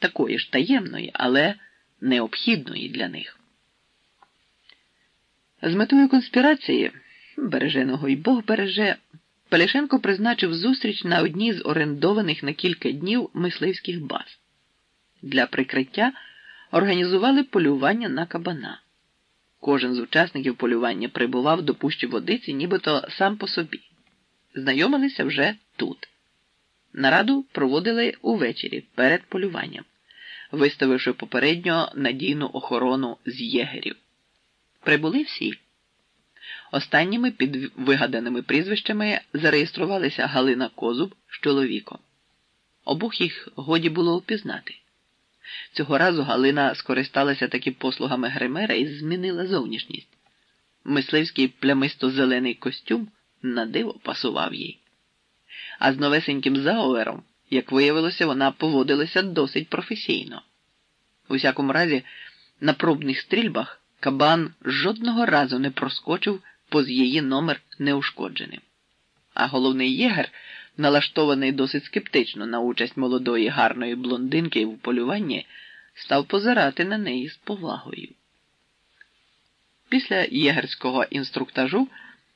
такої ж таємної, але необхідної для них. З метою конспірації, береженого й Бог береже, Пелішенко призначив зустріч на одній з орендованих на кілька днів мисливських баз. Для прикриття організували полювання на кабана. Кожен з учасників полювання прибував до пущі водиці, нібито сам по собі. Знайомилися вже тут. Нараду проводили увечері перед полюванням, виставивши попередньо надійну охорону з єгерів. Прибули всі. Останніми під вигаданими прізвищами зареєструвалися Галина Козуб з чоловіком. Обох їх годі було впізнати. Цього разу Галина скористалася таки послугами гримера і змінила зовнішність. Мисливський плямисто-зелений костюм на диво пасував їй. А з новесеньким заовером, як виявилося, вона поводилася досить професійно. У всякому разі, на пробних стрільбах кабан жодного разу не проскочив поз її номер неушкодженим. А головний єгер, налаштований досить скептично на участь молодої гарної блондинки в полюванні, став позирати на неї з повагою. Після єгерського інструктажу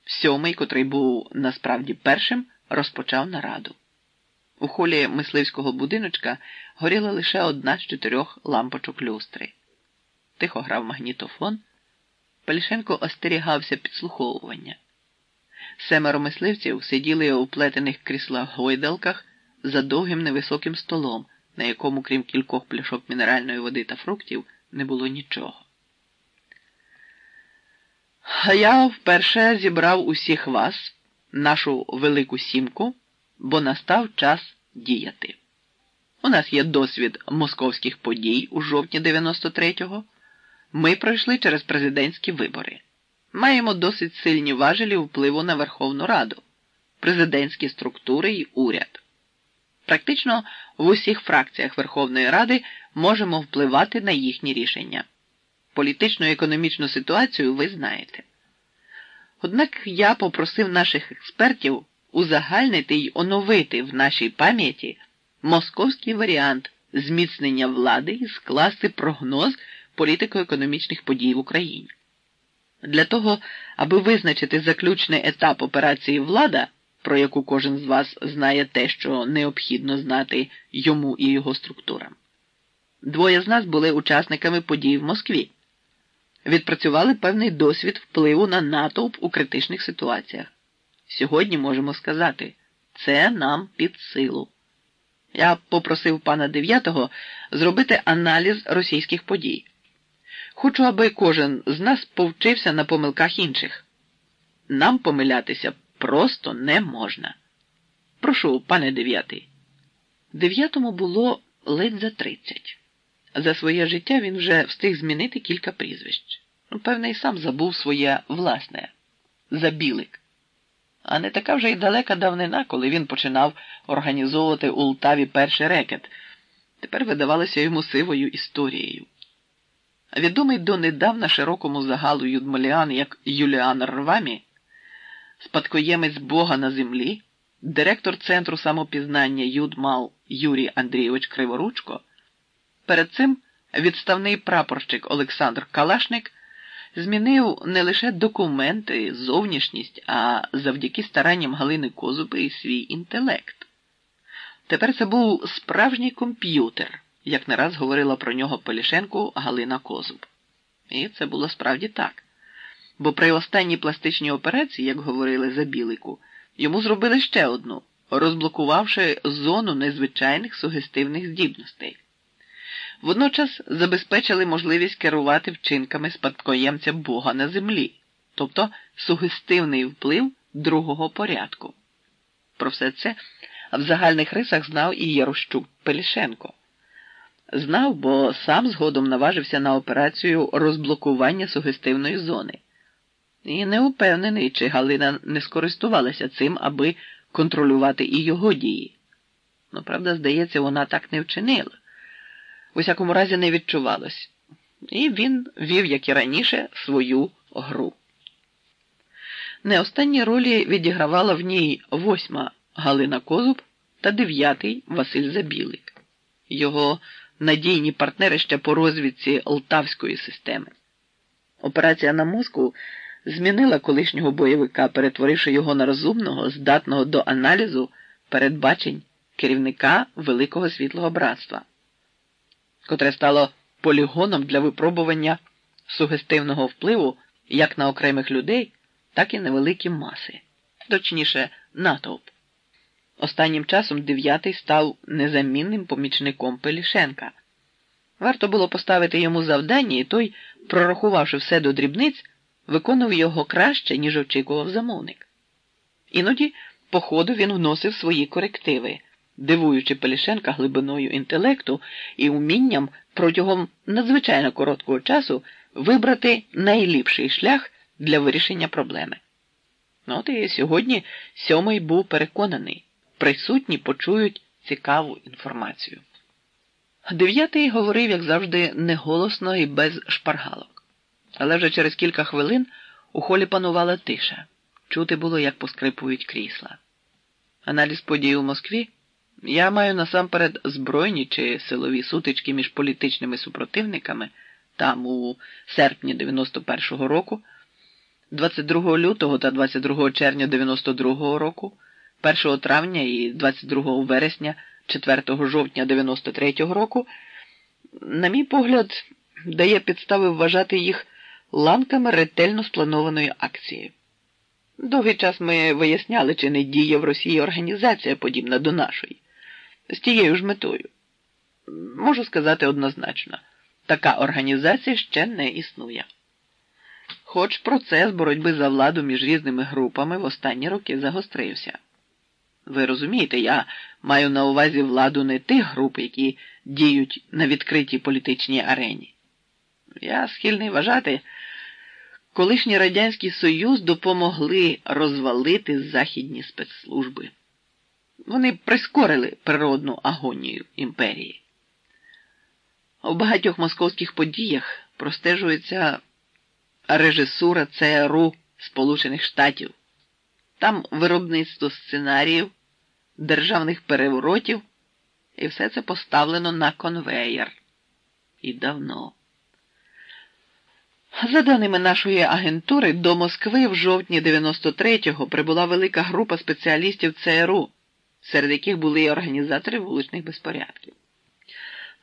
сьомий, котрий був насправді першим, розпочав нараду. У холі мисливського будиночка горіла лише одна з чотирьох лампочок люстри. Тихо грав магнітофон. Пелішенко остерігався підслуховування. Семеро мисливців сиділи у плетених кріслах гойдалках за довгим невисоким столом, на якому, крім кількох пляшок мінеральної води та фруктів, не було нічого. Я вперше зібрав усіх вас, нашу велику сімку, бо настав час діяти. У нас є досвід московських подій у жовтні 93-го. Ми пройшли через президентські вибори. Маємо досить сильні важелі впливу на Верховну Раду, президентські структури і уряд. Практично в усіх фракціях Верховної Ради можемо впливати на їхні рішення. Політичну і економічну ситуацію ви знаєте. Однак я попросив наших експертів узагальнити й оновити в нашій пам'яті московський варіант зміцнення влади і скласти прогноз політико-економічних подій в Україні. Для того, аби визначити заключний етап операції влада, про яку кожен з вас знає те, що необхідно знати йому і його структурам. Двоє з нас були учасниками подій в Москві, відпрацювали певний досвід впливу на натовп у критичних ситуаціях. Сьогодні можемо сказати, це нам під силу. Я попросив пана Дев'ятого зробити аналіз російських подій. Хочу, аби кожен з нас повчився на помилках інших. Нам помилятися просто не можна. Прошу, пане дев'ятий. Дев'ятому було ледь за тридцять. За своє життя він вже встиг змінити кілька прізвищ. Певне, і сам забув своє власне забілик. А не така вже й далека давнина, коли він починав організовувати у Лтаві перший рекет. Тепер видавалося йому сивою історією. Відомий донедавна широкому загалу Юдмоліан як Юліан Рвамі, спадкоємець Бога на землі, директор Центру самопізнання Юдмал Юрій Андрійович Криворучко, перед цим відставний прапорщик Олександр Калашник змінив не лише документи, зовнішність, а завдяки старанням Галини Козуби і свій інтелект. Тепер це був справжній комп'ютер як не раз говорила про нього Полішенку Галина Козуб. І це було справді так. Бо при останній пластичній операції, як говорили за білику, йому зробили ще одну, розблокувавши зону незвичайних сугестивних здібностей. Водночас забезпечили можливість керувати вчинками спадкоємця Бога на землі, тобто сугестивний вплив другого порядку. Про все це в загальних рисах знав і Ярощук Пелішенко. Знав, бо сам згодом наважився на операцію розблокування сугестивної зони. І не упевнений, чи Галина не скористувалася цим, аби контролювати і його дії. Ну, правда, здається, вона так не вчинила. У всякому разі, не відчувалось. І він вів, як і раніше, свою гру. Не останні ролі відігравала в ній восьма Галина Козуб та дев'ятий Василь Забілик. Його надійні партнери ще по розвідці Лтавської системи. Операція на Москву змінила колишнього бойовика, перетворивши його на розумного, здатного до аналізу передбачень керівника Великого Світлого Братства, котре стало полігоном для випробування сугестивного впливу як на окремих людей, так і на великі маси, точніше, натовп. Останнім часом дев'ятий став незамінним помічником Пелішенка. Варто було поставити йому завдання, і той, прорахувавши все до дрібниць, виконував його краще, ніж очікував замовник. Іноді, по ходу, він вносив свої корективи, дивуючи Пелішенка глибиною інтелекту і умінням протягом надзвичайно короткого часу вибрати найліпший шлях для вирішення проблеми. Ну, от і сьогодні сьомий був переконаний, присутні почують цікаву інформацію. Дев'ятий говорив, як завжди, неголосно і без шпаргалок. Але вже через кілька хвилин у холі панувала тиша. Чути було, як поскрипують крісла. Аналіз подій у Москві я маю насамперед збройні чи силові сутички між політичними супротивниками там у серпні 91-го року, 22 лютого та 22 червня 92-го року, 1 травня і 22 вересня, 4 жовтня 93-го року, на мій погляд, дає підстави вважати їх ланками ретельно спланованої акції. Довгий час ми виясняли, чи не діє в Росії організація, подібна до нашої, з тією ж метою. Можу сказати однозначно, така організація ще не існує. Хоч процес боротьби за владу між різними групами в останні роки загострився. Ви розумієте, я маю на увазі владу не тих груп, які діють на відкритій політичній арені. Я схильний вважати, колишній Радянський Союз допомогли розвалити західні спецслужби. Вони прискорили природну агонію імперії. У багатьох московських подіях простежується режисура ЦРУ Сполучених Штатів. Там виробництво сценаріїв, державних переворотів, і все це поставлено на конвеєр. І давно. За даними нашої агентури, до Москви в жовтні 93-го прибула велика група спеціалістів ЦРУ, серед яких були і організатори вуличних безпорядків.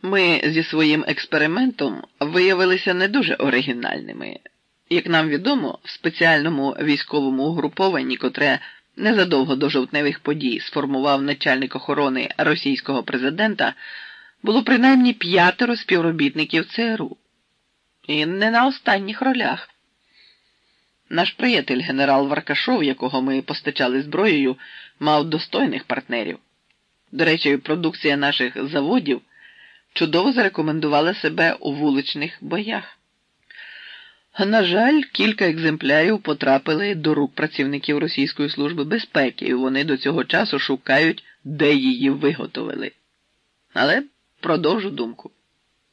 Ми зі своїм експериментом виявилися не дуже оригінальними. Як нам відомо, в спеціальному військовому угрупованні, котре незадовго до жовтневих подій сформував начальник охорони російського президента, було принаймні п'ятеро співробітників ЦРУ. І не на останніх ролях. Наш приятель генерал Варкашов, якого ми постачали зброєю, мав достойних партнерів. До речі, продукція наших заводів чудово зарекомендувала себе у вуличних боях. На жаль, кілька екземплярів потрапили до рук працівників Російської служби безпеки, і вони до цього часу шукають, де її виготовили. Але продовжу думку.